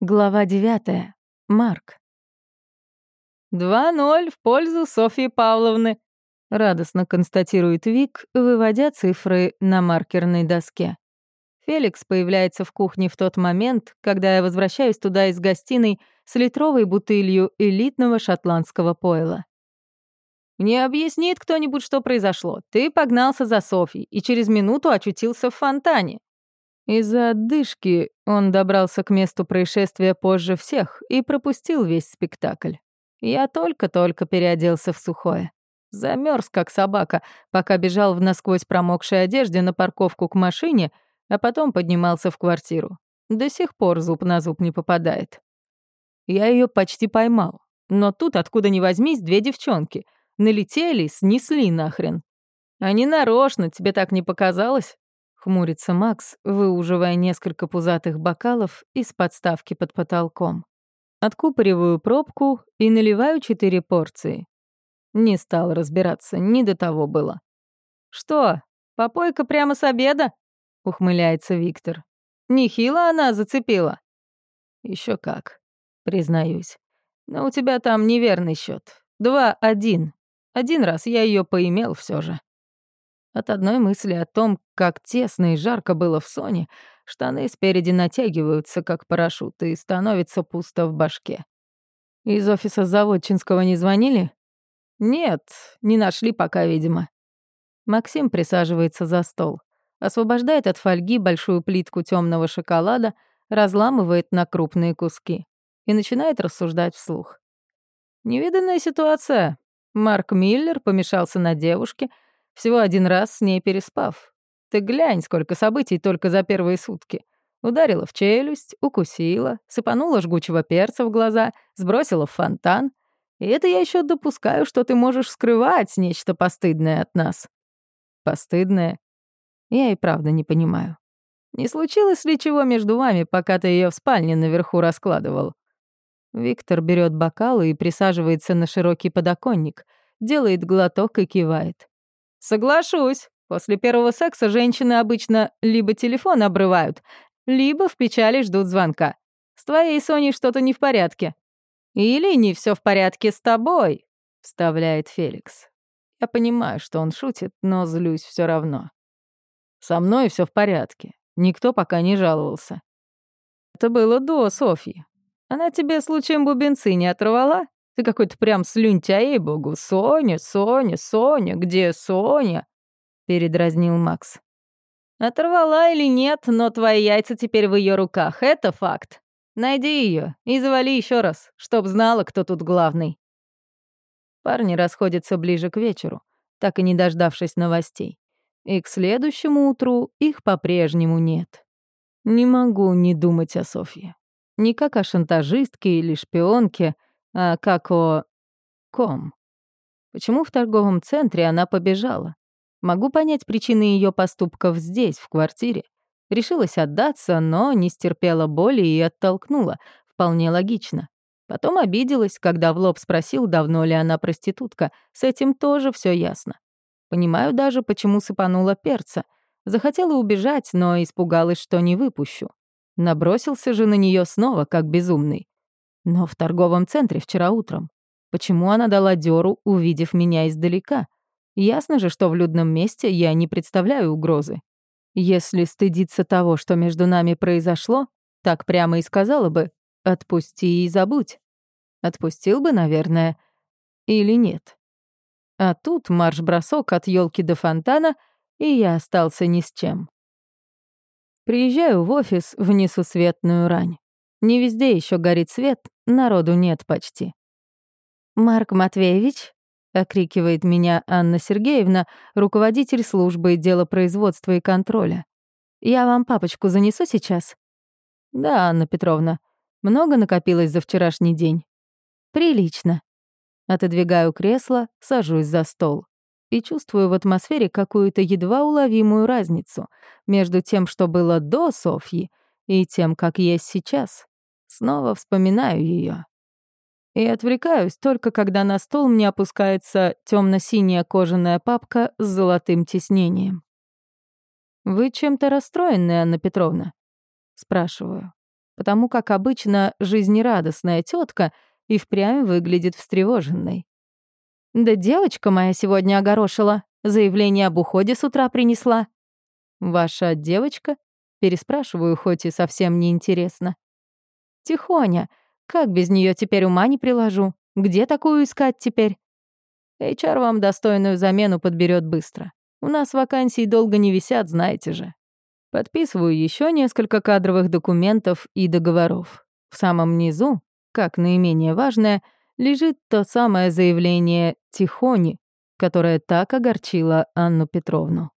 Глава 9. Марк. «Два-ноль в пользу Софьи Павловны», — радостно констатирует Вик, выводя цифры на маркерной доске. Феликс появляется в кухне в тот момент, когда я возвращаюсь туда из гостиной с литровой бутылью элитного шотландского пойла. «Не объяснит кто-нибудь, что произошло. Ты погнался за Софьей и через минуту очутился в фонтане. Из-за отдышки он добрался к месту происшествия позже всех и пропустил весь спектакль. Я только-только переоделся в сухое. Замерз как собака, пока бежал в насквозь промокшей одежде на парковку к машине, а потом поднимался в квартиру. До сих пор зуб на зуб не попадает. Я ее почти поймал. Но тут, откуда ни возьмись, две девчонки. Налетели, снесли нахрен. Они нарочно, тебе так не показалось? Хмурится Макс, выуживая несколько пузатых бокалов из подставки под потолком. Откупориваю пробку и наливаю четыре порции. Не стал разбираться, не до того было. «Что, попойка прямо с обеда?» — ухмыляется Виктор. «Нехило она зацепила?» Еще как, признаюсь. Но у тебя там неверный счет. Два-один. Один раз я ее поимел все же. От одной мысли о том, как тесно и жарко было в Соне, штаны спереди натягиваются, как парашют, и становится пусто в башке. Из офиса Заводчинского не звонили? Нет, не нашли пока, видимо. Максим присаживается за стол, освобождает от фольги большую плитку темного шоколада, разламывает на крупные куски и начинает рассуждать вслух. Невиданная ситуация. Марк Миллер помешался на девушке — всего один раз с ней переспав. Ты глянь, сколько событий только за первые сутки. Ударила в челюсть, укусила, сыпанула жгучего перца в глаза, сбросила в фонтан. И это я еще допускаю, что ты можешь скрывать нечто постыдное от нас. Постыдное? Я и правда не понимаю. Не случилось ли чего между вами, пока ты ее в спальне наверху раскладывал? Виктор берет бокалы и присаживается на широкий подоконник, делает глоток и кивает. Соглашусь. После первого секса женщины обычно либо телефон обрывают, либо в печали ждут звонка. С твоей Соней что-то не в порядке. Или не все в порядке с тобой, вставляет Феликс. Я понимаю, что он шутит, но злюсь все равно. Со мной все в порядке. Никто пока не жаловался. Это было до Софьи. Она тебе случаем бубенцы не оторвала? Ты какой-то прям слюнтяй, ей-богу. Соня, Соня, Соня, где Соня?» Передразнил Макс. «Оторвала или нет, но твои яйца теперь в ее руках. Это факт. Найди ее и завали еще раз, чтоб знала, кто тут главный». Парни расходятся ближе к вечеру, так и не дождавшись новостей. И к следующему утру их по-прежнему нет. Не могу не думать о Софье. Не как о шантажистке или шпионке — а как о... ком. Почему в торговом центре она побежала? Могу понять причины ее поступков здесь, в квартире. Решилась отдаться, но не стерпела боли и оттолкнула. Вполне логично. Потом обиделась, когда в лоб спросил, давно ли она проститутка. С этим тоже все ясно. Понимаю даже, почему сыпанула перца. Захотела убежать, но испугалась, что не выпущу. Набросился же на нее снова, как безумный. Но в торговом центре вчера утром. Почему она дала дёру, увидев меня издалека? Ясно же, что в людном месте я не представляю угрозы. Если стыдиться того, что между нами произошло, так прямо и сказала бы «отпусти и забудь». Отпустил бы, наверное, или нет. А тут марш-бросок от елки до фонтана, и я остался ни с чем. Приезжаю в офис в несусветную рань. Не везде еще горит свет, народу нет почти. «Марк Матвеевич?» — окрикивает меня Анна Сергеевна, руководитель службы делопроизводства и контроля. «Я вам папочку занесу сейчас?» «Да, Анна Петровна. Много накопилось за вчерашний день?» «Прилично». Отодвигаю кресло, сажусь за стол и чувствую в атмосфере какую-то едва уловимую разницу между тем, что было до Софьи, и тем, как есть сейчас. Снова вспоминаю ее. И отвлекаюсь только когда на стол мне опускается темно-синяя кожаная папка с золотым тиснением. «Вы чем-то расстроены, Анна Петровна?» Спрашиваю. потому как обычно жизнерадостная тетка и впрямь выглядит встревоженной. «Да девочка моя сегодня огорошила, заявление об уходе с утра принесла». «Ваша девочка?» Переспрашиваю, хоть и совсем неинтересно. «Тихоня, как без нее теперь ума не приложу? Где такую искать теперь?» HR вам достойную замену подберет быстро. У нас вакансии долго не висят, знаете же. Подписываю еще несколько кадровых документов и договоров. В самом низу, как наименее важное, лежит то самое заявление Тихони, которое так огорчило Анну Петровну.